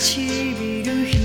唇